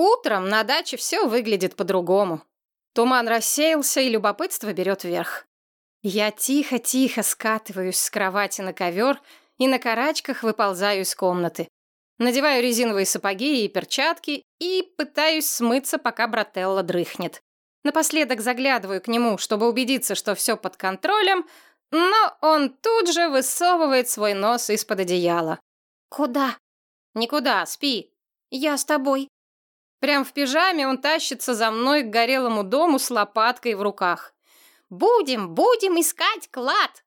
Утром на даче все выглядит по-другому. Туман рассеялся, и любопытство берет верх. Я тихо-тихо скатываюсь с кровати на ковер и на карачках выползаю из комнаты. Надеваю резиновые сапоги и перчатки и пытаюсь смыться, пока брателла дрыхнет. Напоследок заглядываю к нему, чтобы убедиться, что все под контролем, но он тут же высовывает свой нос из-под одеяла. «Куда?» «Никуда, спи». «Я с тобой». Прям в пижаме он тащится за мной к горелому дому с лопаткой в руках. «Будем, будем искать клад!»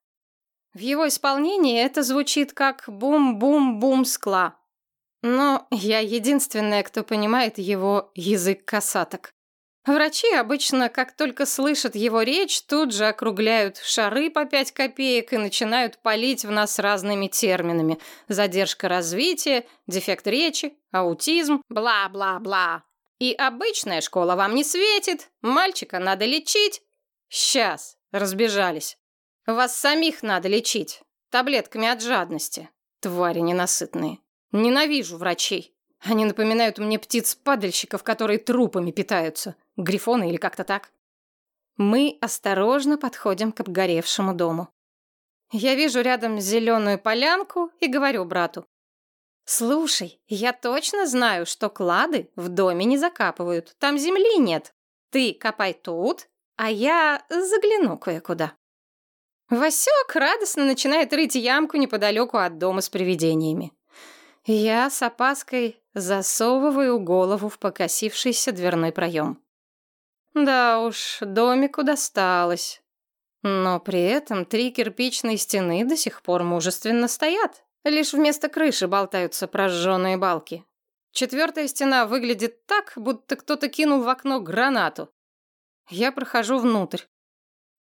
В его исполнении это звучит как бум-бум-бум скла. Но я единственная, кто понимает его язык касаток. Врачи обычно, как только слышат его речь, тут же округляют шары по пять копеек и начинают палить в нас разными терминами. Задержка развития, дефект речи, аутизм, бла-бла-бла. И обычная школа вам не светит, мальчика надо лечить. Сейчас, разбежались. Вас самих надо лечить, таблетками от жадности. Твари ненасытные. Ненавижу врачей. Они напоминают мне птиц-падальщиков, которые трупами питаются. Грифоны или как-то так. Мы осторожно подходим к обгоревшему дому. Я вижу рядом зеленую полянку и говорю брату. «Слушай, я точно знаю, что клады в доме не закапывают. Там земли нет. Ты копай тут, а я загляну кое-куда». Васек радостно начинает рыть ямку неподалеку от дома с привидениями. Я с опаской засовываю голову в покосившийся дверной проем. Да уж, домику досталось. Но при этом три кирпичные стены до сих пор мужественно стоят. Лишь вместо крыши болтаются прожженные балки. Четвертая стена выглядит так, будто кто-то кинул в окно гранату. Я прохожу внутрь.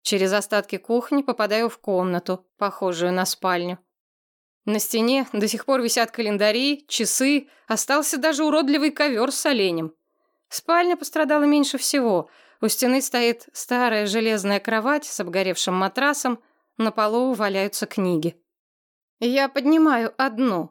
Через остатки кухни попадаю в комнату, похожую на спальню. На стене до сих пор висят календари, часы, остался даже уродливый ковер с оленем. Спальня пострадала меньше всего. У стены стоит старая железная кровать с обгоревшим матрасом, на полу валяются книги. Я поднимаю одну.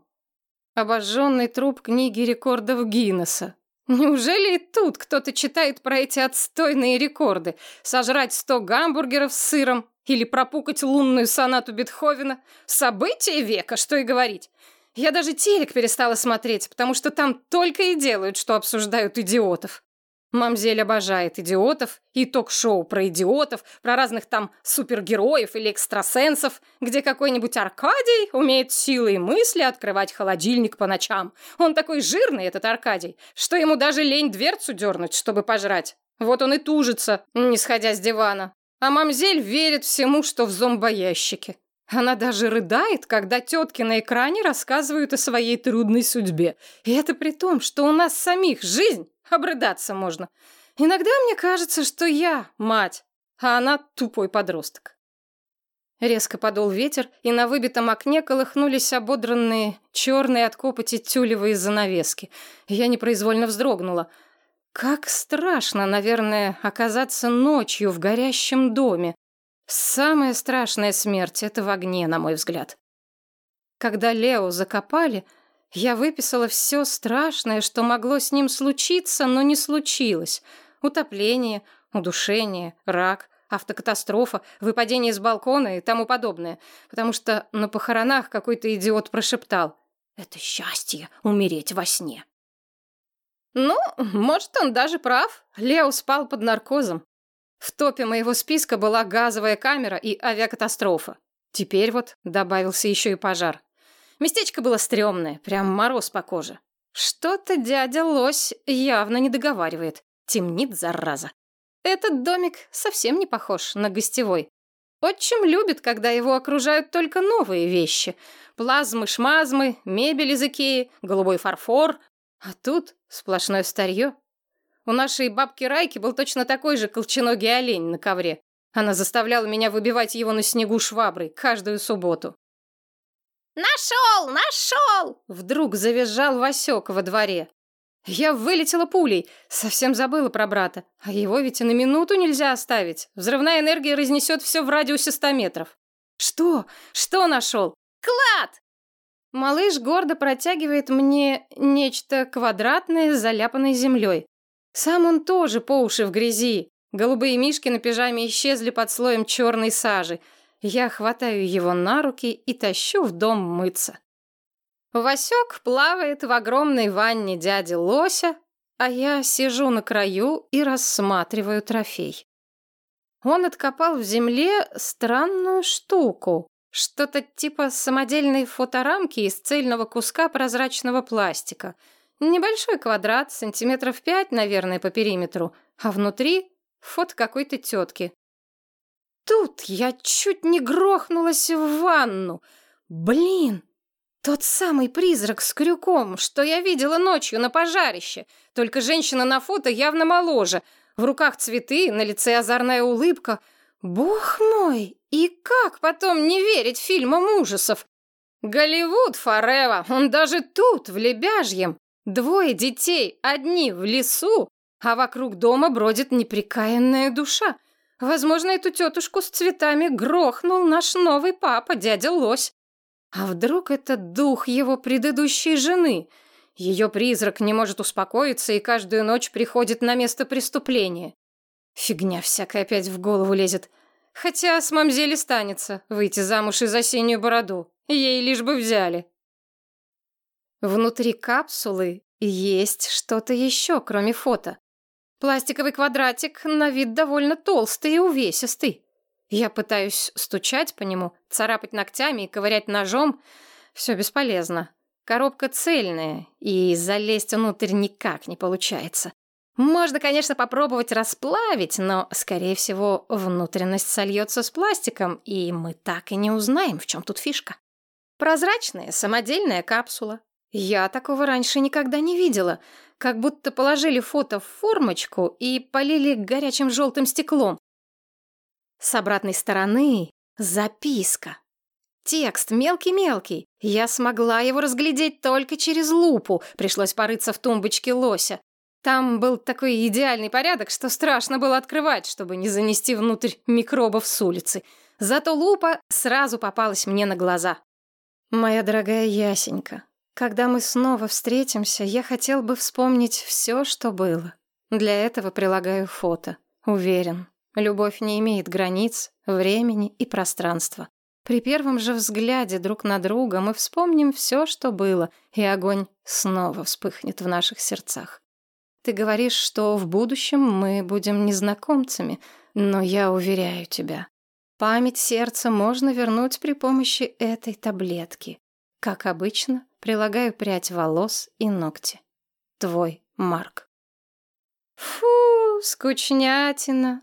Обожженный труп книги рекордов Гиннесса. Неужели и тут кто-то читает про эти отстойные рекорды? Сожрать сто гамбургеров с сыром или пропукать лунную сонату Бетховена? Событие века, что и говорить. Я даже телек перестала смотреть, потому что там только и делают, что обсуждают идиотов. Мамзель обожает идиотов и ток-шоу про идиотов, про разных там супергероев или экстрасенсов, где какой-нибудь Аркадий умеет силой мысли открывать холодильник по ночам. Он такой жирный, этот Аркадий, что ему даже лень дверцу дернуть, чтобы пожрать. Вот он и тужится, не сходя с дивана. А мамзель верит всему, что в зомбоящике. Она даже рыдает, когда тетки на экране рассказывают о своей трудной судьбе. И это при том, что у нас самих жизнь, обрыдаться можно. Иногда мне кажется, что я мать, а она тупой подросток. Резко подул ветер, и на выбитом окне колыхнулись ободранные, черные от копоти тюлевые занавески. Я непроизвольно вздрогнула. Как страшно, наверное, оказаться ночью в горящем доме. Самая страшная смерть — это в огне, на мой взгляд. Когда Лео закопали, я выписала все страшное, что могло с ним случиться, но не случилось. Утопление, удушение, рак, автокатастрофа, выпадение с балкона и тому подобное. Потому что на похоронах какой-то идиот прошептал «Это счастье — умереть во сне». Ну, может, он даже прав. Лео спал под наркозом. В топе моего списка была газовая камера и авиакатастрофа. Теперь вот добавился еще и пожар. Местечко было стрёмное, прям мороз по коже. Что-то дядя Лось явно не договаривает. Темнит, зараза. Этот домик совсем не похож на гостевой. Отчим любит, когда его окружают только новые вещи. Плазмы-шмазмы, мебель из Икеи, голубой фарфор. А тут сплошное старье. У нашей бабки Райки был точно такой же колченогий олень на ковре. Она заставляла меня выбивать его на снегу шваброй каждую субботу. «Нашел! Нашел!» Вдруг завизжал Васек во дворе. Я вылетела пулей, совсем забыла про брата. А его ведь и на минуту нельзя оставить. Взрывная энергия разнесет все в радиусе ста метров. Что? Что нашел? Клад! Малыш гордо протягивает мне нечто квадратное с заляпанной землей. Сам он тоже по уши в грязи. Голубые мишки на пижаме исчезли под слоем черной сажи. Я хватаю его на руки и тащу в дом мыться. Васек плавает в огромной ванне дяди Лося, а я сижу на краю и рассматриваю трофей. Он откопал в земле странную штуку, что-то типа самодельной фоторамки из цельного куска прозрачного пластика. Небольшой квадрат, сантиметров пять, наверное, по периметру, а внутри фото какой-то тетки. Тут я чуть не грохнулась в ванну. Блин, тот самый призрак с крюком, что я видела ночью на пожарище. Только женщина на фото явно моложе. В руках цветы, на лице озорная улыбка. Бог мой, и как потом не верить фильмам ужасов? Голливуд Форева, он даже тут, в Лебяжьем. Двое детей, одни в лесу, а вокруг дома бродит неприкаянная душа. Возможно, эту тетушку с цветами грохнул наш новый папа, дядя Лось. А вдруг это дух его предыдущей жены? Ее призрак не может успокоиться и каждую ночь приходит на место преступления. Фигня всякая опять в голову лезет. Хотя с мамзели станется выйти замуж из осеннюю бороду. Ей лишь бы взяли. Внутри капсулы есть что-то еще, кроме фото. Пластиковый квадратик на вид довольно толстый и увесистый. Я пытаюсь стучать по нему, царапать ногтями и ковырять ножом. Все бесполезно. Коробка цельная, и залезть внутрь никак не получается. Можно, конечно, попробовать расплавить, но, скорее всего, внутренность сольется с пластиком, и мы так и не узнаем, в чем тут фишка. Прозрачная самодельная капсула. Я такого раньше никогда не видела. Как будто положили фото в формочку и полили горячим желтым стеклом. С обратной стороны записка. Текст мелкий-мелкий. Я смогла его разглядеть только через лупу. Пришлось порыться в тумбочке лося. Там был такой идеальный порядок, что страшно было открывать, чтобы не занести внутрь микробов с улицы. Зато лупа сразу попалась мне на глаза. «Моя дорогая Ясенька, когда мы снова встретимся, я хотел бы вспомнить все, что было. Для этого прилагаю фото. Уверен, Любовь не имеет границ, времени и пространства. При первом же взгляде друг на друга мы вспомним все, что было, и огонь снова вспыхнет в наших сердцах. Ты говоришь, что в будущем мы будем незнакомцами, но я уверяю тебя, память сердца можно вернуть при помощи этой таблетки. Как обычно, прилагаю прядь волос и ногти. Твой Марк. Фу, скучнятина.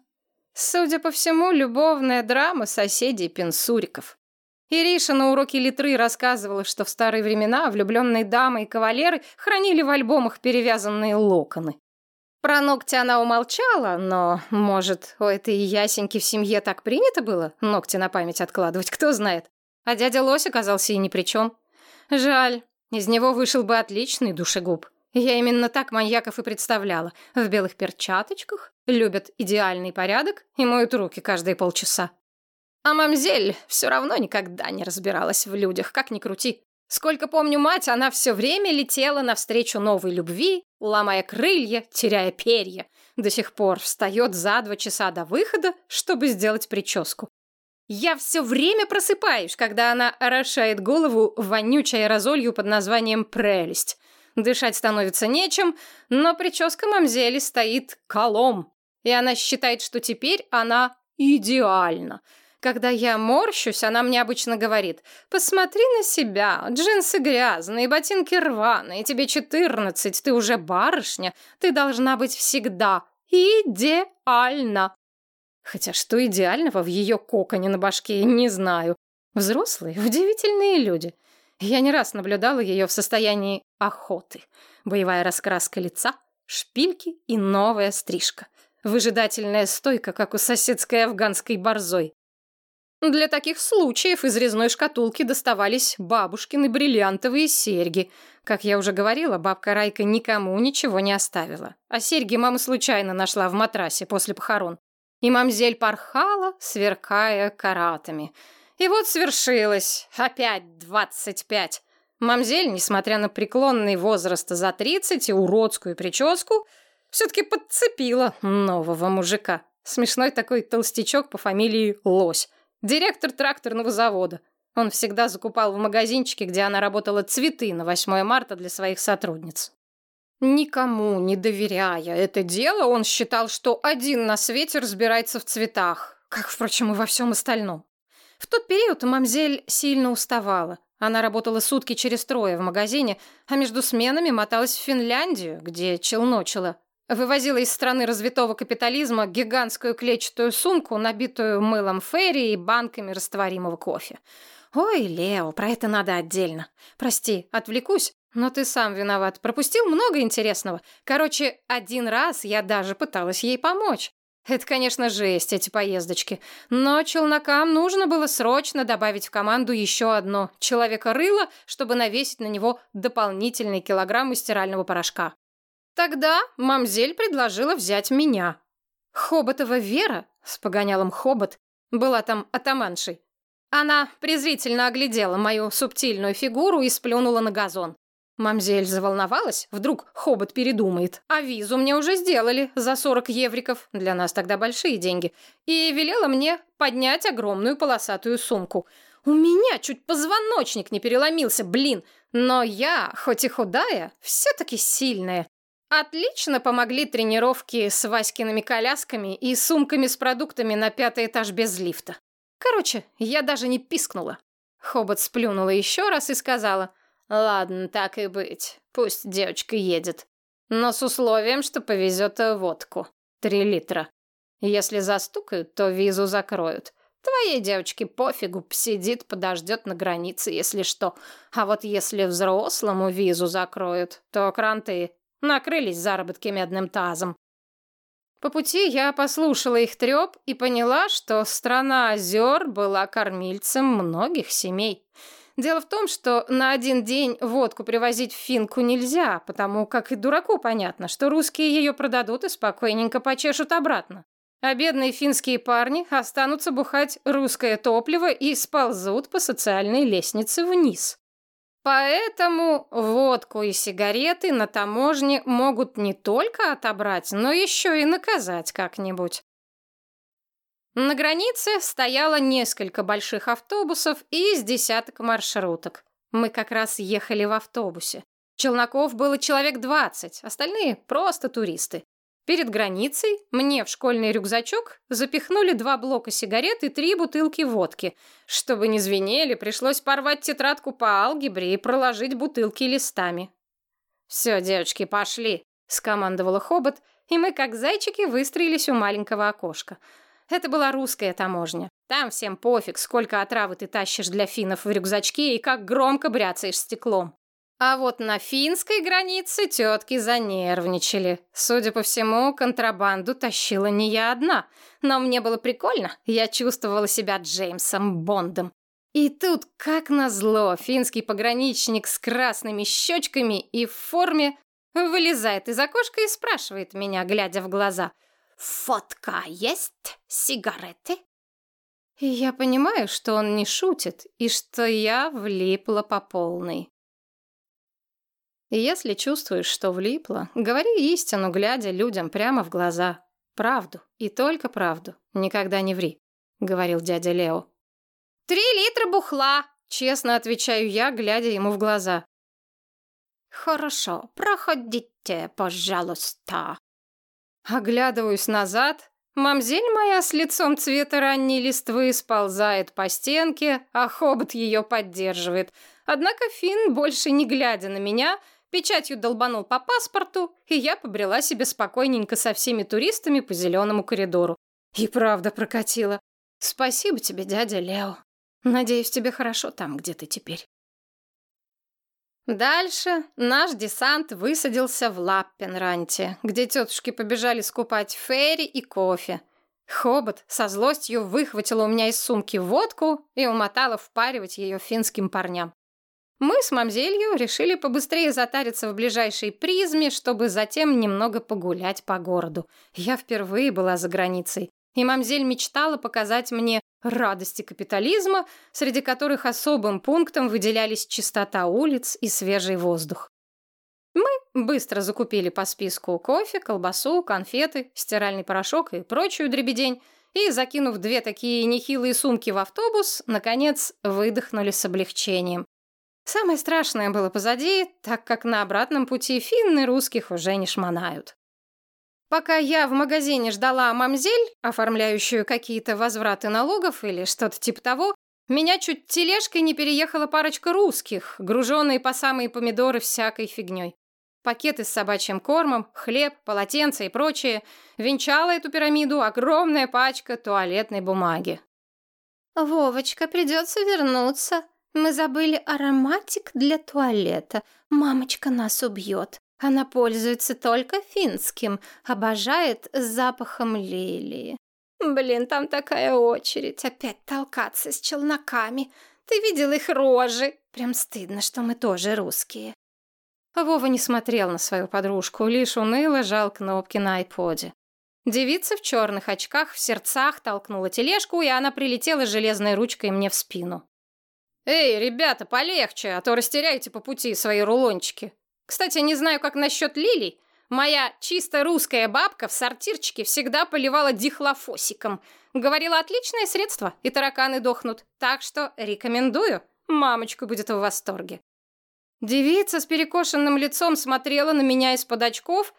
Судя по всему, любовная драма соседей Пенсуриков. Ириша на уроке литры рассказывала, что в старые времена влюбленные дамы и кавалеры хранили в альбомах перевязанные локоны. Про ногти она умолчала, но, может, у этой ясеньки в семье так принято было ногти на память откладывать, кто знает. А дядя Лось оказался и ни при чем. Жаль, из него вышел бы отличный душегуб. Я именно так маньяков и представляла. В белых перчаточках, любят идеальный порядок и моют руки каждые полчаса. А мамзель все равно никогда не разбиралась в людях, как ни крути. Сколько помню мать, она все время летела навстречу новой любви, ломая крылья, теряя перья. До сих пор встает за два часа до выхода, чтобы сделать прическу. Я все время просыпаюсь, когда она орошает голову вонючей аэрозолью под названием «прелесть». Дышать становится нечем, но прическа мамзели стоит колом, и она считает, что теперь она идеальна. Когда я морщусь, она мне обычно говорит, «Посмотри на себя, джинсы грязные, ботинки рваные, тебе четырнадцать, ты уже барышня, ты должна быть всегда идеальна». Хотя что идеального в ее коконе на башке, не знаю. Взрослые, удивительные люди — я не раз наблюдала ее в состоянии охоты. Боевая раскраска лица, шпильки и новая стрижка. Выжидательная стойка, как у соседской афганской борзой. Для таких случаев из резной шкатулки доставались бабушкины бриллиантовые серьги. Как я уже говорила, бабка Райка никому ничего не оставила. А серьги мама случайно нашла в матрасе после похорон. И мамзель порхала, сверкая каратами — и вот свершилось. Опять двадцать пять. Мамзель, несмотря на преклонный возраст за тридцать и уродскую прическу, Все-таки подцепила нового мужика. Смешной такой толстячок по фамилии Лось. Директор тракторного завода. Он всегда закупал в магазинчике, где она работала, цветы на 8 марта для своих сотрудниц. Никому не доверяя это дело, он считал, что один на свете разбирается в цветах, как, впрочем, и во всем остальном. В тот период мамзель сильно уставала. Она работала сутки через трое в магазине, а между сменами моталась в Финляндию, где челночила. Вывозила из страны развитого капитализма гигантскую клетчатую сумку, набитую мылом ферри и банками растворимого кофе. Ой, Лео, про это надо отдельно. Прости, отвлекусь, но ты сам виноват. Пропустил много интересного. Короче, один раз я даже пыталась ей помочь. Это, конечно, жесть, эти поездочки. Но челнокам нужно было срочно добавить в команду еще одно человека-рыло, чтобы навесить на него дополнительные килограммы стирального порошка. Тогда мамзель предложила взять меня. Хоботова Вера с погонялом Хобот была там атаманшей. Она презрительно оглядела мою субтильную фигуру и сплюнула на газон. Мамзель заволновалась, вдруг Хобот передумает. А визу мне уже сделали за 40 евриков, для нас тогда большие деньги, и велела мне поднять огромную полосатую сумку. У меня чуть позвоночник не переломился, блин, но я, хоть и худая, все-таки сильная. Отлично помогли тренировки с Васькиными колясками и сумками с продуктами на пятый этаж без лифта. Короче, я даже не пискнула. Хобот сплюнула еще раз и сказала — Ладно, так и быть. Пусть девочка едет. Но с условием, что повезет водку. Три литра. Если застукают, то визу закроют. Твоей девочке пофигу, посидит, подождет на границе, если что. А вот если взрослому визу закроют, то кранты накрылись заработки медным тазом. По пути я послушала их треп и поняла, что страна озер была кормильцем многих семей. Дело в том, что на один день водку привозить в Финку нельзя, потому как и дураку понятно, что русские ее продадут и спокойненько почешут обратно. А бедные финские парни останутся бухать русское топливо и сползут по социальной лестнице вниз. Поэтому водку и сигареты на таможне могут не только отобрать, но еще и наказать как-нибудь. На границе стояло несколько больших автобусов и из десяток маршруток. Мы как раз ехали в автобусе. Челноков было человек двадцать, остальные просто туристы. Перед границей мне в школьный рюкзачок запихнули два блока сигарет и три бутылки водки. Чтобы не звенели, пришлось порвать тетрадку по алгебре и проложить бутылки листами. «Все, девочки, пошли», — скомандовала Хобот, и мы, как зайчики, выстроились у маленького окошка — это была русская таможня. Там всем пофиг, сколько отравы ты тащишь для финнов в рюкзачке и как громко бряцаешь стеклом. А вот на финской границе тетки занервничали. Судя по всему, контрабанду тащила не я одна. Но мне было прикольно, я чувствовала себя Джеймсом Бондом. И тут, как назло, финский пограничник с красными щечками и в форме вылезает из окошка и спрашивает меня, глядя в глаза – «Фотка есть? Сигареты?» И я понимаю, что он не шутит, и что я влипла по полной. Если чувствуешь, что влипла, говори истину, глядя людям прямо в глаза. Правду, и только правду. Никогда не ври, — говорил дядя Лео. «Три литра бухла!» — честно отвечаю я, глядя ему в глаза. «Хорошо, проходите, пожалуйста», Оглядываюсь назад. Мамзель моя с лицом цвета ранней листвы сползает по стенке, а хобот ее поддерживает. Однако Финн, больше не глядя на меня, печатью долбанул по паспорту, и я побрела себе спокойненько со всеми туристами по зеленому коридору. И правда прокатила. Спасибо тебе, дядя Лео. Надеюсь, тебе хорошо там, где ты теперь. Дальше наш десант высадился в Лаппенранте, где тетушки побежали скупать ферри и кофе. Хобот со злостью выхватила у меня из сумки водку и умотала впаривать ее финским парням. Мы с мамзелью решили побыстрее затариться в ближайшей призме, чтобы затем немного погулять по городу. Я впервые была за границей, и мамзель мечтала показать мне радости капитализма, среди которых особым пунктом выделялись чистота улиц и свежий воздух. Мы быстро закупили по списку кофе, колбасу, конфеты, стиральный порошок и прочую дребедень, и, закинув две такие нехилые сумки в автобус, наконец выдохнули с облегчением. Самое страшное было позади, так как на обратном пути финны русских уже не шмонают. Пока я в магазине ждала мамзель, оформляющую какие-то возвраты налогов или что-то типа того, меня чуть тележкой не переехала парочка русских, груженные по самые помидоры всякой фигней. Пакеты с собачьим кормом, хлеб, полотенца и прочее. Венчала эту пирамиду огромная пачка туалетной бумаги. «Вовочка, придется вернуться. Мы забыли ароматик для туалета. Мамочка нас убьет. Она пользуется только финским, обожает запахом лилии. Блин, там такая очередь, опять толкаться с челноками. Ты видел их рожи? Прям стыдно, что мы тоже русские. Вова не смотрел на свою подружку, лишь уныло жал кнопки на айподе. Девица в черных очках в сердцах толкнула тележку, и она прилетела железной ручкой мне в спину. «Эй, ребята, полегче, а то растеряете по пути свои рулончики. Кстати, не знаю, как насчет лилий. Моя чисто русская бабка в сортирчике всегда поливала дихлофосиком. Говорила, отличное средство, и тараканы дохнут. Так что рекомендую. Мамочка будет в восторге. Девица с перекошенным лицом смотрела на меня из-под очков,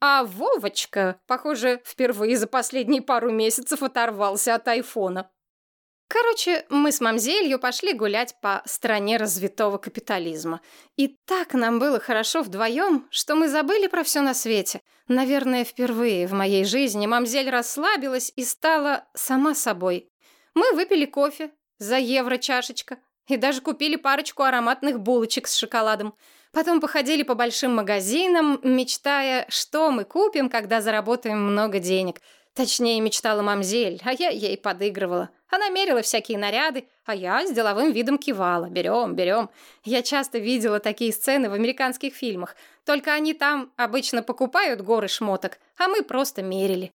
а Вовочка, похоже, впервые за последние пару месяцев оторвался от айфона. Короче, мы с мамзелью пошли гулять по стране развитого капитализма. И так нам было хорошо вдвоем, что мы забыли про все на свете. Наверное, впервые в моей жизни мамзель расслабилась и стала сама собой. Мы выпили кофе за евро чашечка и даже купили парочку ароматных булочек с шоколадом. Потом походили по большим магазинам, мечтая, что мы купим, когда заработаем много денег. Точнее, мечтала мамзель, а я ей подыгрывала. Она мерила всякие наряды, а я с деловым видом кивала. Берем, берем. Я часто видела такие сцены в американских фильмах. Только они там обычно покупают горы шмоток, а мы просто мерили.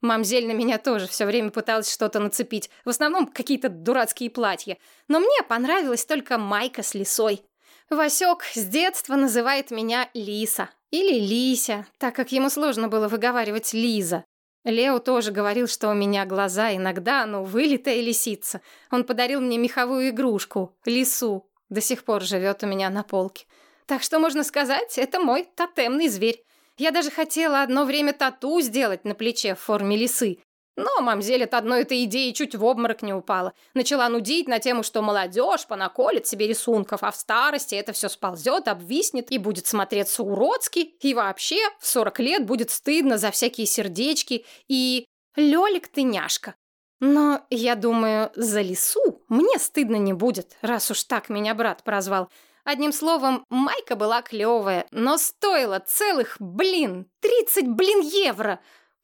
Мамзель на меня тоже все время пыталась что-то нацепить. В основном какие-то дурацкие платья. Но мне понравилась только майка с лисой. Васек с детства называет меня Лиса. Или Лися, так как ему сложно было выговаривать Лиза. Лео тоже говорил, что у меня глаза иногда, ну, вылитая лисица. Он подарил мне меховую игрушку, лису. До сих пор живет у меня на полке. Так что, можно сказать, это мой тотемный зверь. Я даже хотела одно время тату сделать на плече в форме лисы. Но мамзель от одной этой идеи чуть в обморок не упала. Начала нудить на тему, что молодежь понаколет себе рисунков, а в старости это все сползет, обвиснет и будет смотреться уродски. И вообще в 40 лет будет стыдно за всякие сердечки. И Лёлик ты няшка. Но, я думаю, за лису мне стыдно не будет, раз уж так меня брат прозвал. Одним словом, майка была клевая, но стоила целых, блин, 30, блин, евро.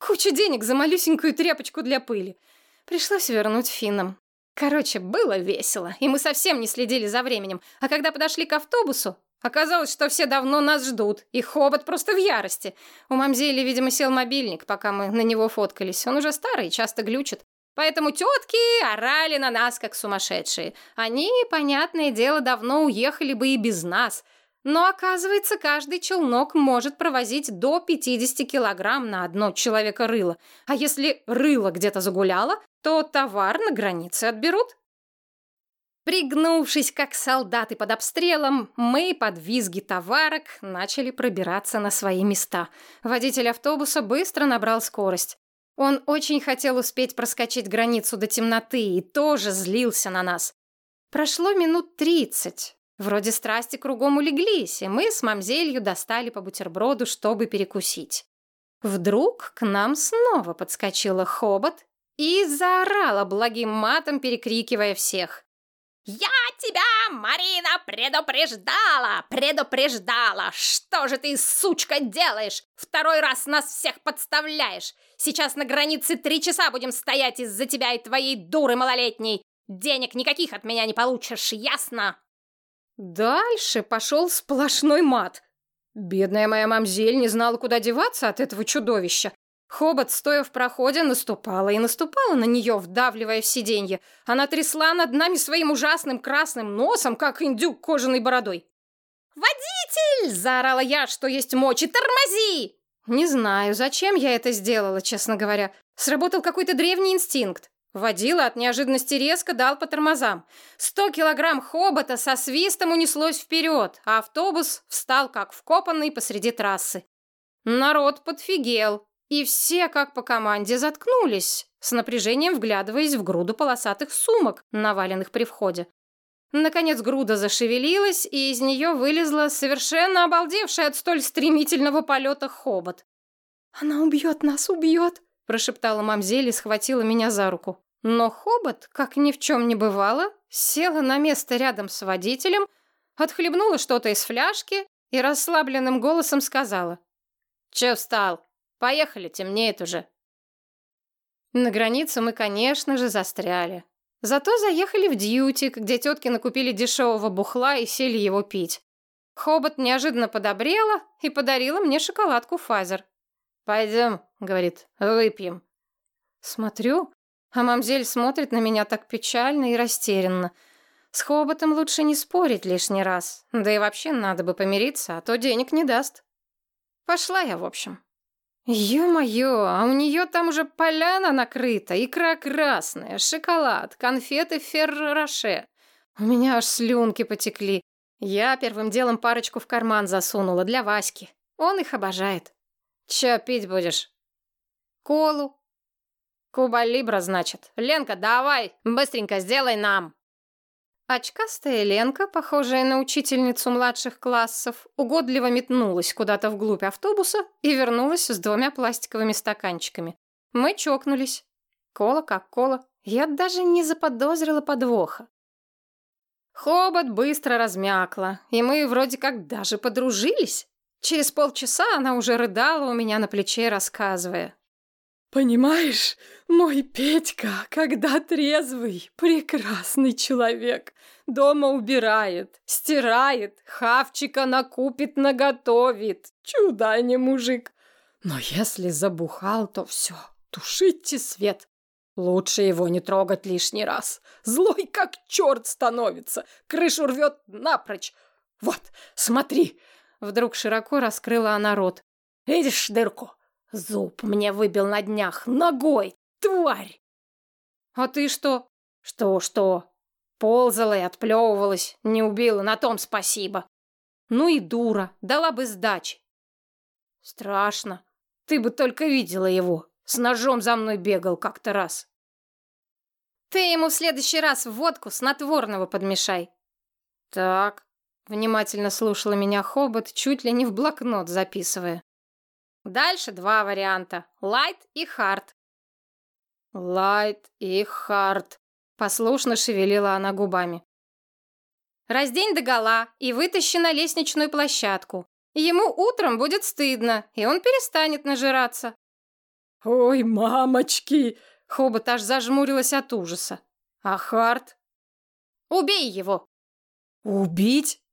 Куча денег за малюсенькую тряпочку для пыли. Пришлось вернуть финнам. Короче, было весело, и мы совсем не следили за временем. А когда подошли к автобусу, оказалось, что все давно нас ждут, и Хобот просто в ярости. У мамзели, видимо, сел мобильник, пока мы на него фоткались. Он уже старый, часто глючит. Поэтому тетки орали на нас, как сумасшедшие. Они, понятное дело, давно уехали бы и без нас. Но, оказывается, каждый челнок может провозить до 50 килограмм на одно человека рыло. А если рыло где-то загуляло, то товар на границе отберут. Пригнувшись, как солдаты под обстрелом, мы под визги товарок начали пробираться на свои места. Водитель автобуса быстро набрал скорость. Он очень хотел успеть проскочить границу до темноты и тоже злился на нас. Прошло минут тридцать. Вроде страсти кругом улеглись, и мы с мамзелью достали по бутерброду, чтобы перекусить. Вдруг к нам снова подскочила хобот и заорала благим матом, перекрикивая всех. «Я тебя, Марина, предупреждала! Предупреждала! Что же ты, сучка, делаешь? Второй раз нас всех подставляешь! Сейчас на границе три часа будем стоять из-за тебя и твоей дуры малолетней! Денег никаких от меня не получишь, ясно?» Дальше пошел сплошной мат. Бедная моя мамзель не знала, куда деваться от этого чудовища. Хобот, стоя в проходе, наступала и наступала на нее, вдавливая в сиденье. Она трясла над нами своим ужасным красным носом, как индюк кожаной бородой. «Водитель!» Заорала я, что есть мочи. «Тормози!» Не знаю, зачем я это сделала, честно говоря. Сработал какой-то древний инстинкт. Водила от неожиданности резко дал по тормозам. Сто килограмм хобота со свистом унеслось вперед, а автобус встал как вкопанный посреди трассы. Народ подфигел, и все, как по команде, заткнулись, с напряжением вглядываясь в груду полосатых сумок, наваленных при входе. Наконец груда зашевелилась, и из нее вылезла совершенно обалдевшая от столь стремительного полета хобот. «Она убьет нас, убьет!» — прошептала мамзель и схватила меня за руку. Но хобот, как ни в чем не бывало, села на место рядом с водителем, отхлебнула что-то из фляжки и расслабленным голосом сказала. «Че встал? Поехали, темнеет уже». На границе мы, конечно же, застряли. Зато заехали в Дьютик, где тетки накупили дешевого бухла и сели его пить. Хобот неожиданно подобрела и подарила мне шоколадку Fazer. «Пойдем», — говорит, — «выпьем». Смотрю, а мамзель смотрит на меня так печально и растерянно. С Хоботом лучше не спорить лишний раз. Да и вообще надо бы помириться, а то денег не даст. Пошла я, в общем. Ё-моё, а у нее там уже поляна накрыта, икра красная, шоколад, конфеты ферроше. У меня аж слюнки потекли. Я первым делом парочку в карман засунула для Васьки. Он их обожает. Чё пить будешь? Колу, Куба Либра, значит. Ленка, давай, быстренько сделай нам. Очкастая Ленка, похожая на учительницу младших классов, угодливо метнулась куда-то вглубь автобуса и вернулась с двумя пластиковыми стаканчиками. Мы чокнулись. Кола как кола. Я даже не заподозрила подвоха. Хобот быстро размякла, и мы вроде как даже подружились. Через полчаса она уже рыдала у меня на плече, рассказывая. Понимаешь, мой Петька, когда трезвый, прекрасный человек. Дома убирает, стирает, хавчика накупит, наготовит. Чудо, а не мужик. Но если забухал, то все, тушите свет. Лучше его не трогать лишний раз. Злой как черт становится, крышу рвет напрочь. Вот, смотри. Вдруг широко раскрыла она рот. Видишь дырку? Зуб мне выбил на днях ногой, тварь! А ты что? Что-что? Ползала и отплевывалась, не убила, на том спасибо. Ну и дура, дала бы сдачи. Страшно. Ты бы только видела его. С ножом за мной бегал как-то раз. Ты ему в следующий раз водку снотворного подмешай. Так. Внимательно слушала меня Хобот, чуть ли не в блокнот записывая. Дальше два варианта. Light и hard. Light и hard. Послушно шевелила она губами. Раздень догола и вытащи на лестничную площадку. Ему утром будет стыдно, и он перестанет нажираться. Ой, мамочки! Хобот аж зажмурилась от ужаса. А Харт? Убей его. Убить?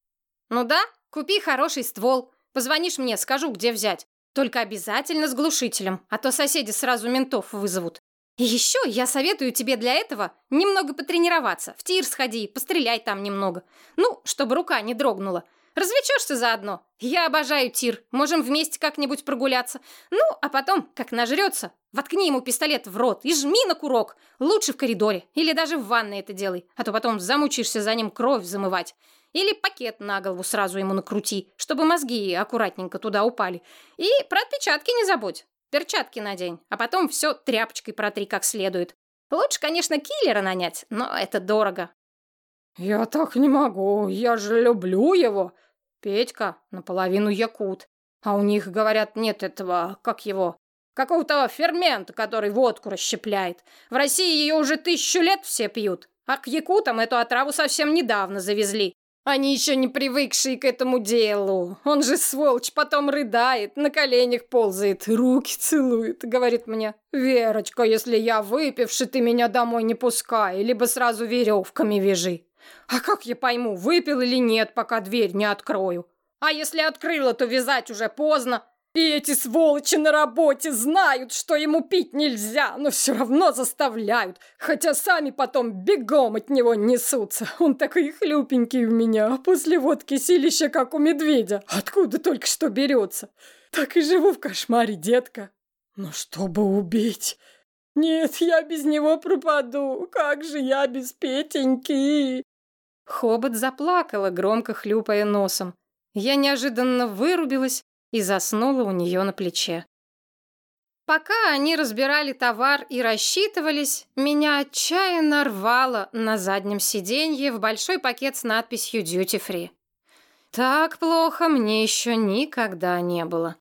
Ну да, купи хороший ствол. Позвонишь мне, скажу, где взять. Только обязательно с глушителем, а то соседи сразу ментов вызовут. И еще я советую тебе для этого немного потренироваться. В тир сходи, постреляй там немного. Ну, чтобы рука не дрогнула. Развлечешься заодно. Я обожаю тир. Можем вместе как-нибудь прогуляться. Ну, а потом, как нажрется, воткни ему пистолет в рот и жми на курок. Лучше в коридоре или даже в ванной это делай, а то потом замучишься за ним кровь замывать. Или пакет на голову сразу ему накрути, чтобы мозги аккуратненько туда упали. И про отпечатки не забудь. Перчатки надень, а потом все тряпочкой протри как следует. Лучше, конечно, киллера нанять, но это дорого. Я так не могу, я же люблю его. Петька наполовину якут. А у них, говорят, нет этого, как его, какого-то фермента, который водку расщепляет. В России ее уже тысячу лет все пьют, а к якутам эту отраву совсем недавно завезли. Они еще не привыкшие к этому делу. Он же, сволочь, потом рыдает, на коленях ползает, руки целует, говорит мне. «Верочка, если я выпивший, ты меня домой не пускай, либо сразу веревками вяжи». А как я пойму, выпил или нет, пока дверь не открою? А если открыла, то вязать уже поздно. И эти сволочи на работе знают, что ему пить нельзя, но все равно заставляют, хотя сами потом бегом от него несутся. Он такой хлюпенький у меня, а после водки силища, как у медведя. Откуда только что берется? Так и живу в кошмаре, детка. Но чтобы убить... Нет, я без него пропаду. Как же я без Петеньки? Хобот заплакала, громко хлюпая носом. Я неожиданно вырубилась и заснула у нее на плече. Пока они разбирали товар и рассчитывались, меня отчаянно рвало на заднем сиденье в большой пакет с надписью «Duty Free». Так плохо мне еще никогда не было.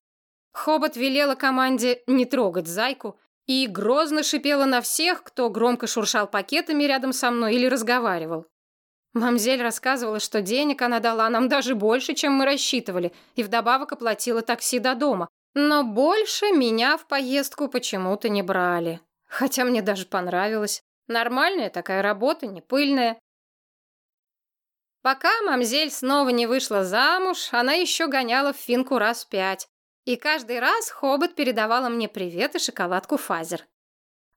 Хобот велела команде не трогать зайку и грозно шипела на всех, кто громко шуршал пакетами рядом со мной или разговаривал. Мамзель рассказывала, что денег она дала нам даже больше, чем мы рассчитывали, и вдобавок оплатила такси до дома. Но больше меня в поездку почему-то не брали. Хотя мне даже понравилось. Нормальная такая работа, не пыльная. Пока мамзель снова не вышла замуж, она еще гоняла в финку раз пять. И каждый раз Хобот передавала мне привет и шоколадку Fazer.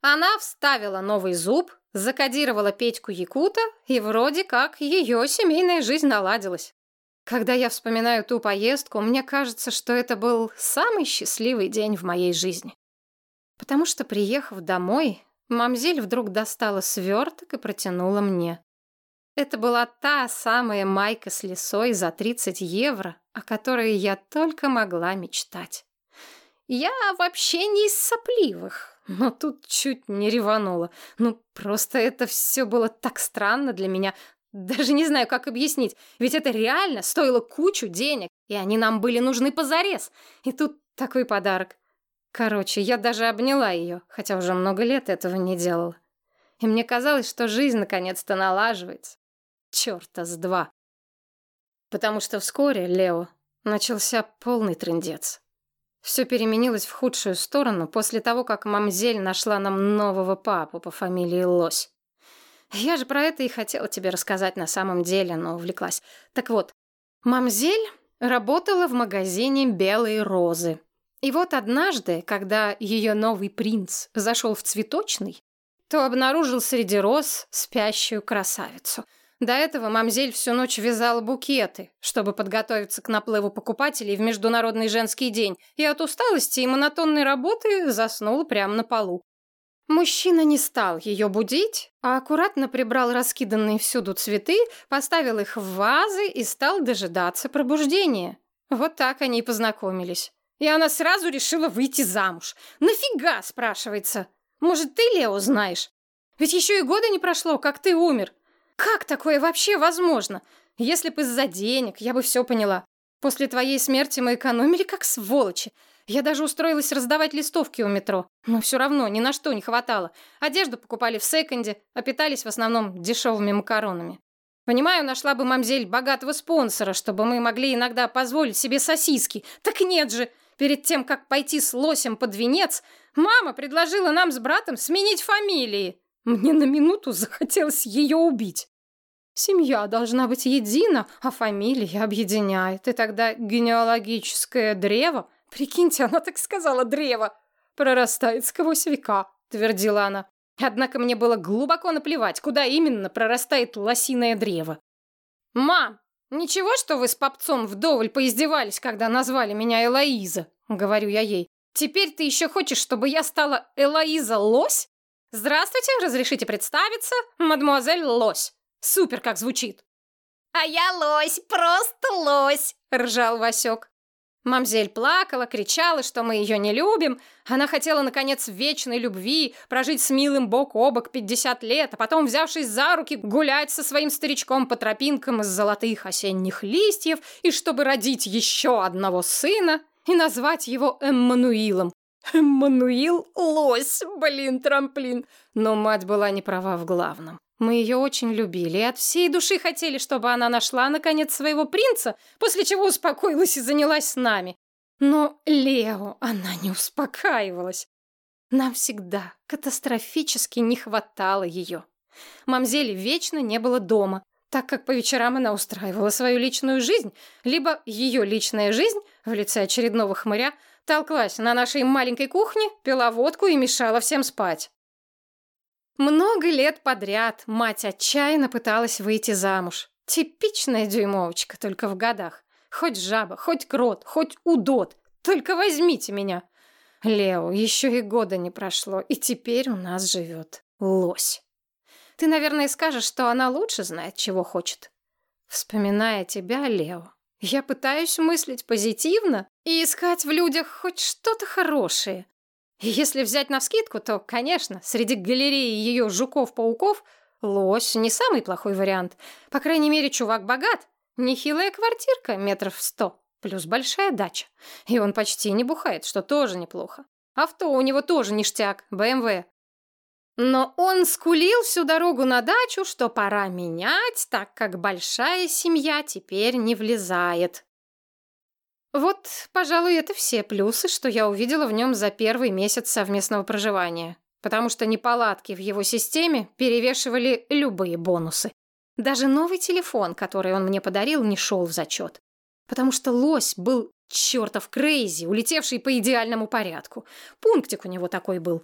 Она вставила новый зуб, закодировала Петьку Якута, и вроде как ее семейная жизнь наладилась. Когда я вспоминаю ту поездку, мне кажется, что это был самый счастливый день в моей жизни. Потому что, приехав домой, мамзель вдруг достала сверток и протянула мне. Это была та самая майка с лисой за 30 евро, о которой я только могла мечтать. Я вообще не из сопливых, но тут чуть не реванула. Ну, просто это все было так странно для меня. Даже не знаю, как объяснить. Ведь это реально стоило кучу денег, и они нам были нужны позарез. И тут такой подарок. Короче, я даже обняла ее, хотя уже много лет этого не делала. И мне казалось, что жизнь наконец-то налаживается. Чёрта с два. Потому что вскоре, Лео, начался полный трындец. Все переменилось в худшую сторону после того, как мамзель нашла нам нового папу по фамилии Лось. Я же про это и хотела тебе рассказать на самом деле, но увлеклась. Так вот, мамзель работала в магазине «Белые розы». И вот однажды, когда ее новый принц зашел в цветочный, то обнаружил среди роз спящую красавицу — до этого мамзель всю ночь вязала букеты, чтобы подготовиться к наплыву покупателей в Международный женский день, и от усталости и монотонной работы заснула прямо на полу. Мужчина не стал ее будить, а аккуратно прибрал раскиданные всюду цветы, поставил их в вазы и стал дожидаться пробуждения. Вот так они и познакомились. И она сразу решила выйти замуж. «Нафига?» – спрашивается. «Может, ты, Лео, знаешь? Ведь еще и года не прошло, как ты умер. Как такое вообще возможно? Если бы из-за денег, я бы все поняла. После твоей смерти мы экономили как сволочи. Я даже устроилась раздавать листовки у метро. Но все равно ни на что не хватало. Одежду покупали в секонде, а питались в основном дешевыми макаронами. Понимаю, нашла бы мамзель богатого спонсора, чтобы мы могли иногда позволить себе сосиски. Так нет же! Перед тем, как пойти с лосем под венец, мама предложила нам с братом сменить фамилии. Мне на минуту захотелось ее убить. Семья должна быть едина, а фамилия объединяет. И тогда генеалогическое древо, прикиньте, она так сказала, древо, прорастает сквозь века, твердила она. Однако мне было глубоко наплевать, куда именно прорастает лосиное древо. «Мам, ничего, что вы с попцом вдоволь поиздевались, когда назвали меня Элоиза?» — говорю я ей. «Теперь ты еще хочешь, чтобы я стала Элоиза Лось? Здравствуйте, разрешите представиться? Мадемуазель Лось. Супер, как звучит!» «А я лось, просто лось!» — ржал Васек. Мамзель плакала, кричала, что мы ее не любим. Она хотела, наконец, вечной любви, прожить с милым бок о бок 50 лет, а потом, взявшись за руки, гулять со своим старичком по тропинкам из золотых осенних листьев, и чтобы родить еще одного сына и назвать его Эммануилом. Эммануил — лось, блин, трамплин. Но мать была не права в главном. Мы ее очень любили и от всей души хотели, чтобы она нашла, наконец, своего принца, после чего успокоилась и занялась с нами. Но Лео она не успокаивалась. Нам всегда катастрофически не хватало ее. Мамзели вечно не было дома, так как по вечерам она устраивала свою личную жизнь, либо ее личная жизнь в лице очередного хмыря Толклась на нашей маленькой кухне, пила водку и мешала всем спать. Много лет подряд мать отчаянно пыталась выйти замуж. Типичная дюймовочка, только в годах. Хоть жаба, хоть крот, хоть удот. Только возьмите меня. Лео, еще и года не прошло, и теперь у нас живет лось. Ты, наверное, скажешь, что она лучше знает, чего хочет. Вспоминая тебя, Лео, я пытаюсь мыслить позитивно и искать в людях хоть что-то хорошее. Если взять навскидку, то, конечно, среди галереи ее жуков-пауков лось не самый плохой вариант. По крайней мере, чувак богат. Нехилая квартирка метров сто, плюс большая дача. И он почти не бухает, что тоже неплохо. Авто у него тоже ништяк, БМВ. Но он скулил всю дорогу на дачу, что пора менять, так как большая семья теперь не влезает. Вот, пожалуй, это все плюсы, что я увидела в нем за первый месяц совместного проживания. Потому что неполадки в его системе перевешивали любые бонусы. Даже новый телефон, который он мне подарил, не шел в зачет. Потому что лось был чертов крейзи, улетевший по идеальному порядку. Пунктик у него такой был.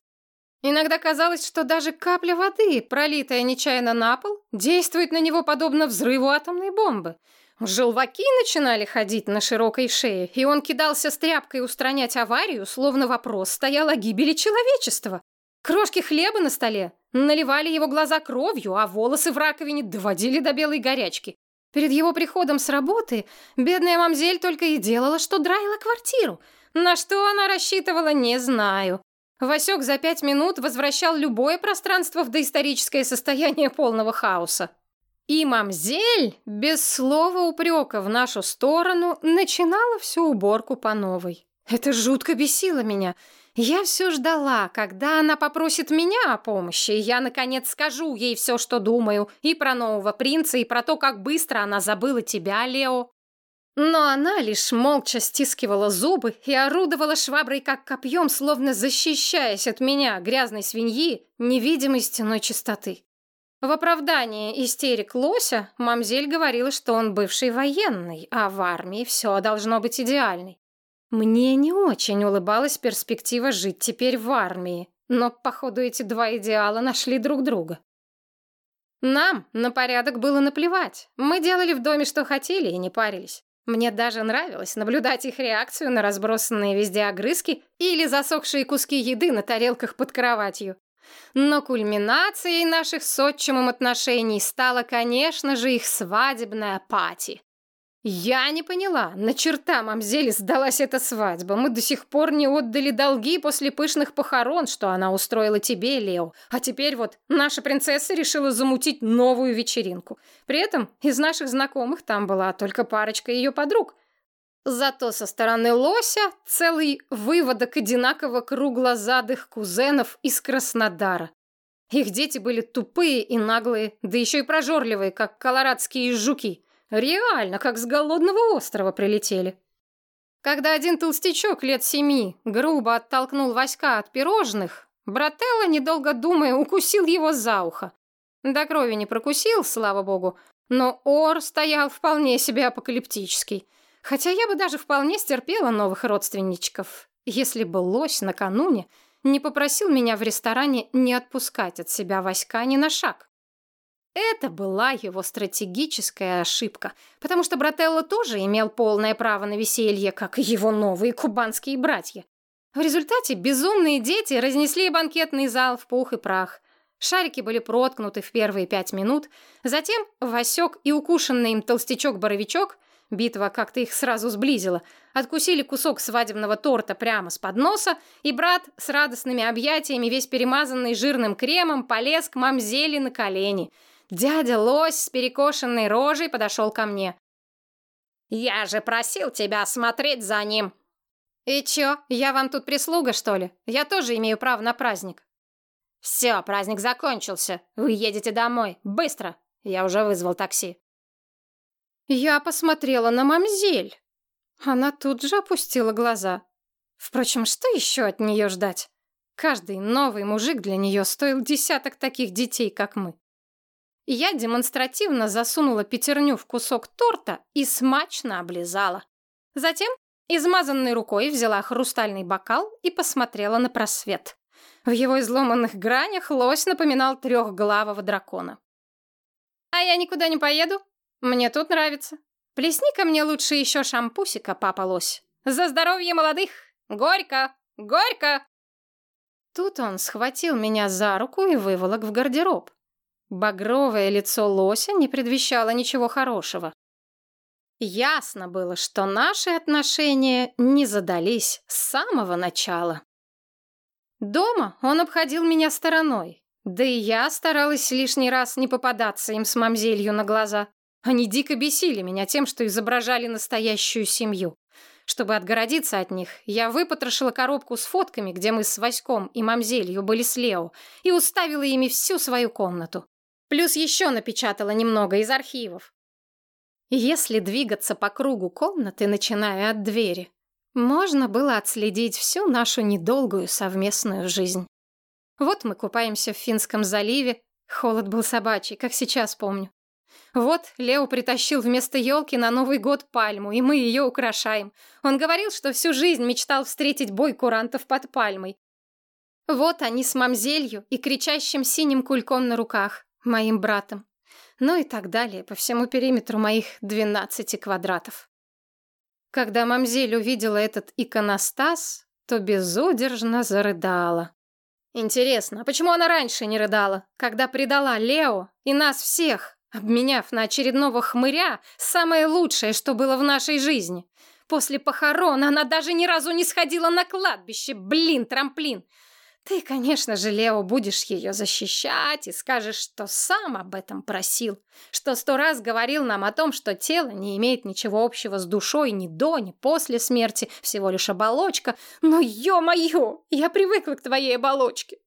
Иногда казалось, что даже капля воды, пролитая нечаянно на пол, действует на него подобно взрыву атомной бомбы. Желваки начинали ходить на широкой шее, и он кидался с тряпкой устранять аварию, словно вопрос стоял о гибели человечества. Крошки хлеба на столе наливали его глаза кровью, а волосы в раковине доводили до белой горячки. Перед его приходом с работы бедная мамзель только и делала, что драила квартиру. На что она рассчитывала, не знаю. Васек за пять минут возвращал любое пространство в доисторическое состояние полного хаоса. И мамзель, без слова упрека в нашу сторону, начинала всю уборку по новой. Это жутко бесило меня. Я все ждала, когда она попросит меня о помощи, и я, наконец, скажу ей все, что думаю, и про нового принца, и про то, как быстро она забыла тебя, Лео. Но она лишь молча стискивала зубы и орудовала шваброй как копьем, словно защищаясь от меня, грязной свиньи, невидимой стеной чистоты. В оправдании истерик Лося мамзель говорила, что он бывший военный, а в армии все должно быть идеальной. Мне не очень улыбалась перспектива жить теперь в армии, но, походу, эти два идеала нашли друг друга. Нам на порядок было наплевать. Мы делали в доме, что хотели, и не парились. Мне даже нравилось наблюдать их реакцию на разбросанные везде огрызки или засохшие куски еды на тарелках под кроватью. Но кульминацией наших с отчимом отношений стала, конечно же, их свадебная пати. Я не поняла, на черта мамзели сдалась эта свадьба. Мы до сих пор не отдали долги после пышных похорон, что она устроила тебе, Лео. А теперь вот наша принцесса решила замутить новую вечеринку. При этом из наших знакомых там была только парочка ее подруг. Зато со стороны лося целый выводок одинаково круглозадых кузенов из Краснодара. Их дети были тупые и наглые, да еще и прожорливые, как колорадские жуки. Реально, как с голодного острова прилетели. Когда один толстячок лет семи грубо оттолкнул Васька от пирожных, брателло, недолго думая, укусил его за ухо. До крови не прокусил, слава богу, но ор стоял вполне себе апокалиптический. Хотя я бы даже вполне стерпела новых родственничков, если бы лось накануне не попросил меня в ресторане не отпускать от себя Васька ни на шаг. Это была его стратегическая ошибка, потому что Брателло тоже имел полное право на веселье, как и его новые кубанские братья. В результате безумные дети разнесли банкетный зал в пух и прах. Шарики были проткнуты в первые пять минут, затем Васек и укушенный им толстячок-боровичок, битва как-то их сразу сблизила, откусили кусок свадебного торта прямо с подноса, и брат с радостными объятиями, весь перемазанный жирным кремом, полез к мамзели на колени — Дядя Лось с перекошенной рожей подошел ко мне. «Я же просил тебя смотреть за ним!» «И чё, я вам тут прислуга, что ли? Я тоже имею право на праздник». «Все, праздник закончился. Вы едете домой. Быстро!» Я уже вызвал такси. Я посмотрела на мамзель. Она тут же опустила глаза. Впрочем, что еще от нее ждать? Каждый новый мужик для нее стоил десяток таких детей, как мы. Я демонстративно засунула пятерню в кусок торта и смачно облизала. Затем Измазанной рукой взяла хрустальный бокал и посмотрела на просвет. В его изломанных гранях лось напоминал трехглавого дракона. «А я никуда не поеду. Мне тут нравится. плесни ко мне лучше еще шампусика, папа лось. За здоровье молодых! Горько! Горько!» Тут он схватил меня за руку и выволок в гардероб. Багровое лицо лося не предвещало ничего хорошего. Ясно было, что наши отношения не задались с самого начала. Дома он обходил меня стороной, да и я старалась лишний раз не попадаться им с мамзелью на глаза. Они дико бесили меня тем, что изображали настоящую семью. Чтобы отгородиться от них, я выпотрошила коробку с фотками, где мы с Васьком и мамзелью были с Лео, и уставила ими всю свою комнату. Плюс еще напечатала немного из архивов. Если двигаться по кругу комнаты, начиная от двери, можно было отследить всю нашу недолгую совместную жизнь. Вот мы купаемся в Финском заливе, холод был собачий, как сейчас помню. Вот Лео притащил вместо елки на Новый год пальму, и мы ее украшаем. Он говорил, что всю жизнь мечтал встретить бой курантов под пальмой. Вот они с мамзелью и кричащим синим кульком на руках, моим братом. Ну и так далее по всему периметру моих 12 квадратов. Когда мамзель увидела этот иконостас, то безудержно зарыдала. Интересно, а почему она раньше не рыдала, когда предала Лео и нас всех, обменяв на очередного хмыря самое лучшее, что было в нашей жизни? После похорон она даже ни разу не сходила на кладбище, блин, трамплин. Ты, конечно же, Лео, будешь ее защищать и скажешь, что сам об этом просил, что сто раз говорил нам о том, что тело не имеет ничего общего с душой ни до, ни после смерти, всего лишь оболочка. Но, ё-моё, я привыкла к твоей оболочке.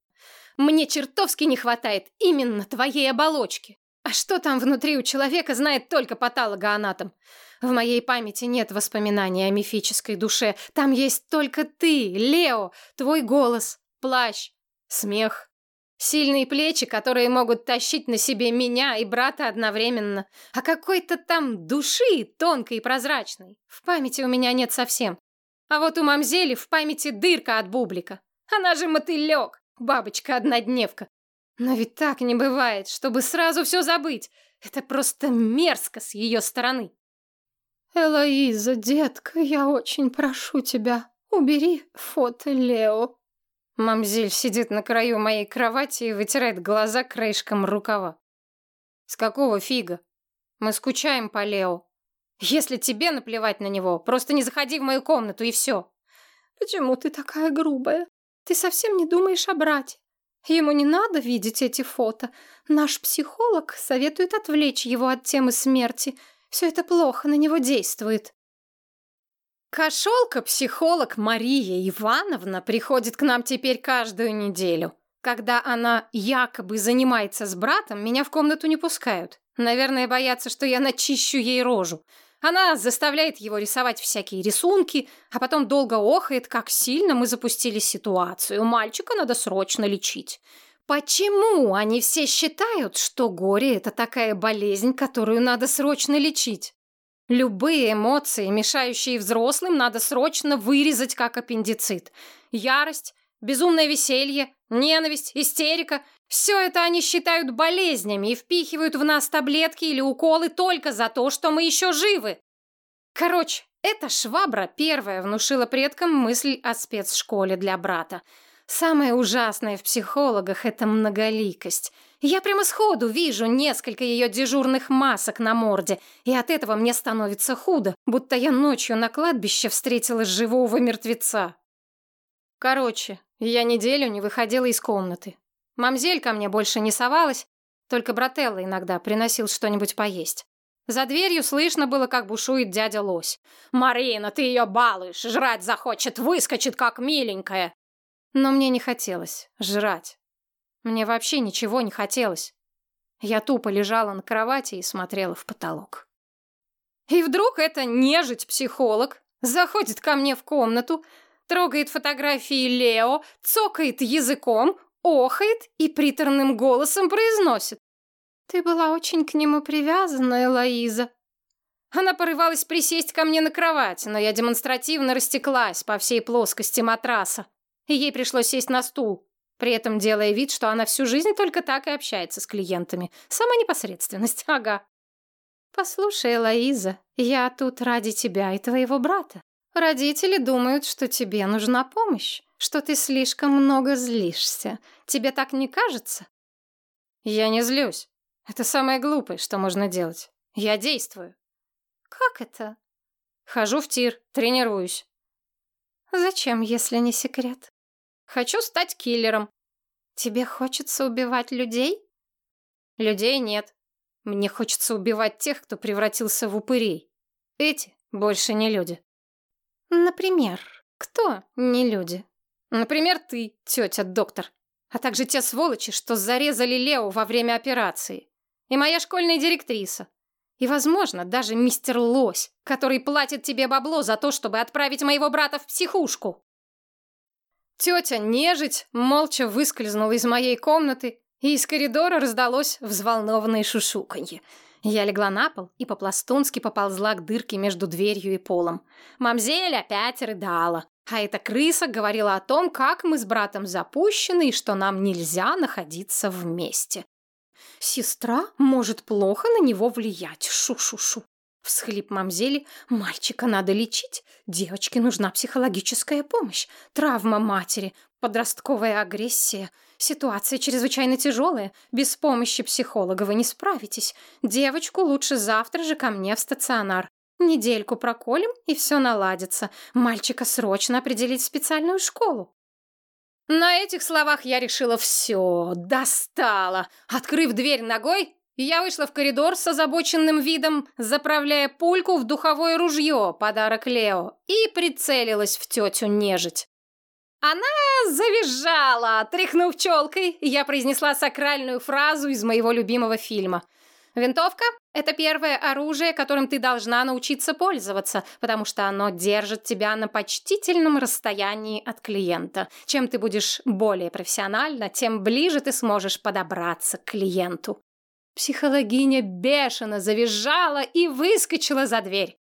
Мне чертовски не хватает именно твоей оболочки. А что там внутри у человека, знает только патологоанатом. В моей памяти нет воспоминаний о мифической душе. Там есть только ты, Лео, твой голос, плащ, смех. Сильные плечи, которые могут тащить на себе меня и брата одновременно. А какой-то там души тонкой и прозрачной. В памяти у меня нет совсем. А вот у мамзели в памяти дырка от бублика. Она же мотылек, бабочка-однодневка. Но ведь так не бывает, чтобы сразу все забыть. Это просто мерзко с ее стороны. Элоиза, детка, я очень прошу тебя, убери фото Лео. Мамзель сидит на краю моей кровати и вытирает глаза краешком рукава. С какого фига? Мы скучаем по Лео. Если тебе наплевать на него, просто не заходи в мою комнату и все. Почему ты такая грубая? Ты совсем не думаешь о брате. Ему не надо видеть эти фото. Наш психолог советует отвлечь его от темы смерти. Все это плохо на него действует. Кошелка-психолог Мария Ивановна приходит к нам теперь каждую неделю. Когда она якобы занимается с братом, меня в комнату не пускают. Наверное, боятся, что я начищу ей рожу. Она заставляет его рисовать всякие рисунки, а потом долго охает, как сильно мы запустили ситуацию. Мальчика надо срочно лечить. Почему они все считают, что горе – это такая болезнь, которую надо срочно лечить? Любые эмоции, мешающие взрослым, надо срочно вырезать как аппендицит. Ярость, безумное веселье, ненависть, истерика – все это они считают болезнями и впихивают в нас таблетки или уколы только за то, что мы еще живы. Короче, эта швабра первая внушила предкам мысль о спецшколе для брата. Самое ужасное в психологах – это многоликость – я прямо сходу вижу несколько ее дежурных масок на морде, и от этого мне становится худо, будто я ночью на кладбище встретила живого мертвеца. Короче, я неделю не выходила из комнаты. Мамзель ко мне больше не совалась, только брателла иногда приносил что-нибудь поесть. За дверью слышно было, как бушует дядя Лось. «Марина, ты ее балуешь, жрать захочет, выскочит, как миленькая!» Но мне не хотелось жрать. Мне вообще ничего не хотелось. Я тупо лежала на кровати и смотрела в потолок. И вдруг эта нежить-психолог заходит ко мне в комнату, трогает фотографии Лео, цокает языком, охает и приторным голосом произносит. «Ты была очень к нему привязана, Элоиза». Она порывалась присесть ко мне на кровать, но я демонстративно растеклась по всей плоскости матраса, и ей пришлось сесть на стул, при этом делая вид, что она всю жизнь только так и общается с клиентами. Сама непосредственность, ага. «Послушай, Лоиза, я тут ради тебя и твоего брата. Родители думают, что тебе нужна помощь, что ты слишком много злишься. Тебе так не кажется?» «Я не злюсь. Это самое глупое, что можно делать. Я действую». «Как это?» «Хожу в тир, тренируюсь». «Зачем, если не секрет?» «Хочу стать киллером». «Тебе хочется убивать людей?» «Людей нет. Мне хочется убивать тех, кто превратился в упырей. Эти больше не люди. Например, кто не люди? Например, ты, тетя-доктор. А также те сволочи, что зарезали Лео во время операции. И моя школьная директриса. И, возможно, даже мистер Лось, который платит тебе бабло за то, чтобы отправить моего брата в психушку. Тетя нежить молча выскользнула из моей комнаты и из коридора раздалось взволнованное шушуканье. Я легла на пол и по-пластунски поползла к дырке между дверью и полом. Мамзель опять рыдала. А эта крыса говорила о том, как мы с братом запущены и что нам нельзя находиться вместе. Сестра может плохо на него влиять. Шу-шу-шу. Всхлип мамзели. Мальчика надо лечить. Девочке нужна психологическая помощь. Травма матери. Подростковая агрессия. Ситуация чрезвычайно тяжелая. Без помощи психолога вы не справитесь. Девочку лучше завтра же ко мне в стационар. Недельку проколем, и все наладится. Мальчика срочно определить в специальную школу. На этих словах я решила все, достала. Открыв дверь ногой, я вышла в коридор с озабоченным видом, заправляя пульку в духовое ружье, подарок Лео, и прицелилась в тетю нежить. Она завизжала, тряхнув челкой, я произнесла сакральную фразу из моего любимого фильма. Винтовка — это первое оружие, которым ты должна научиться пользоваться, потому что оно держит тебя на почтительном расстоянии от клиента. Чем ты будешь более профессионально, тем ближе ты сможешь подобраться к клиенту. Психологиня бешено завизжала и выскочила за дверь.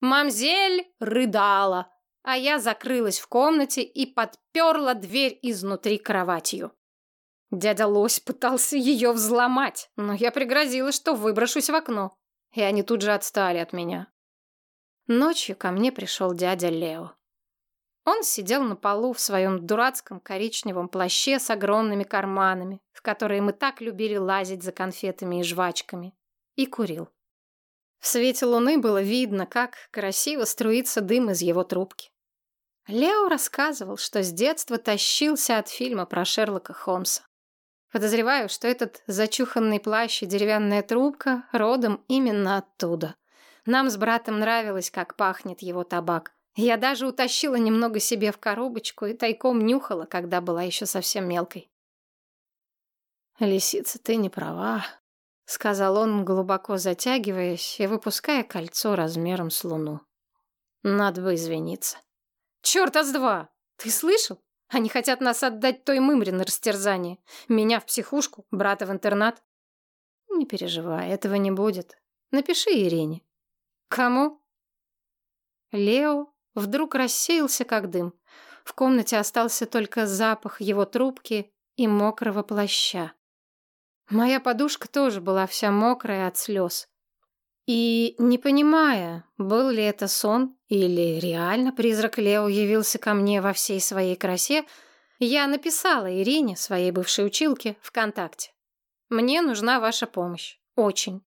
Мамзель рыдала, а я закрылась в комнате и подперла дверь изнутри кроватью. Дядя Лось пытался ее взломать, но я пригрозила, что выброшусь в окно, и они тут же отстали от меня. Ночью ко мне пришел дядя Лео. Он сидел на полу в своем дурацком коричневом плаще с огромными карманами, в которые мы так любили лазить за конфетами и жвачками, и курил. В свете луны было видно, как красиво струится дым из его трубки. Лео рассказывал, что с детства тащился от фильма про Шерлока Холмса. Подозреваю, что этот зачуханный плащ и деревянная трубка родом именно оттуда. Нам с братом нравилось, как пахнет его табак. Я даже утащила немного себе в коробочку и тайком нюхала, когда была еще совсем мелкой. «Лисица, ты не права», — сказал он, глубоко затягиваясь и выпуская кольцо размером с луну. «Надо бы извиниться». Черт с два! Ты слышал? Они хотят нас отдать той мымре на растерзание. Меня в психушку, брата в интернат. Не переживай, этого не будет. Напиши Ирине. Кому? Лео вдруг рассеялся, как дым. В комнате остался только запах его трубки и мокрого плаща. Моя подушка тоже была вся мокрая от слез. И, не понимая, был ли это сон или реально призрак Лео явился ко мне во всей своей красе, я написала Ирине, своей бывшей училке, ВКонтакте. «Мне нужна ваша помощь. Очень.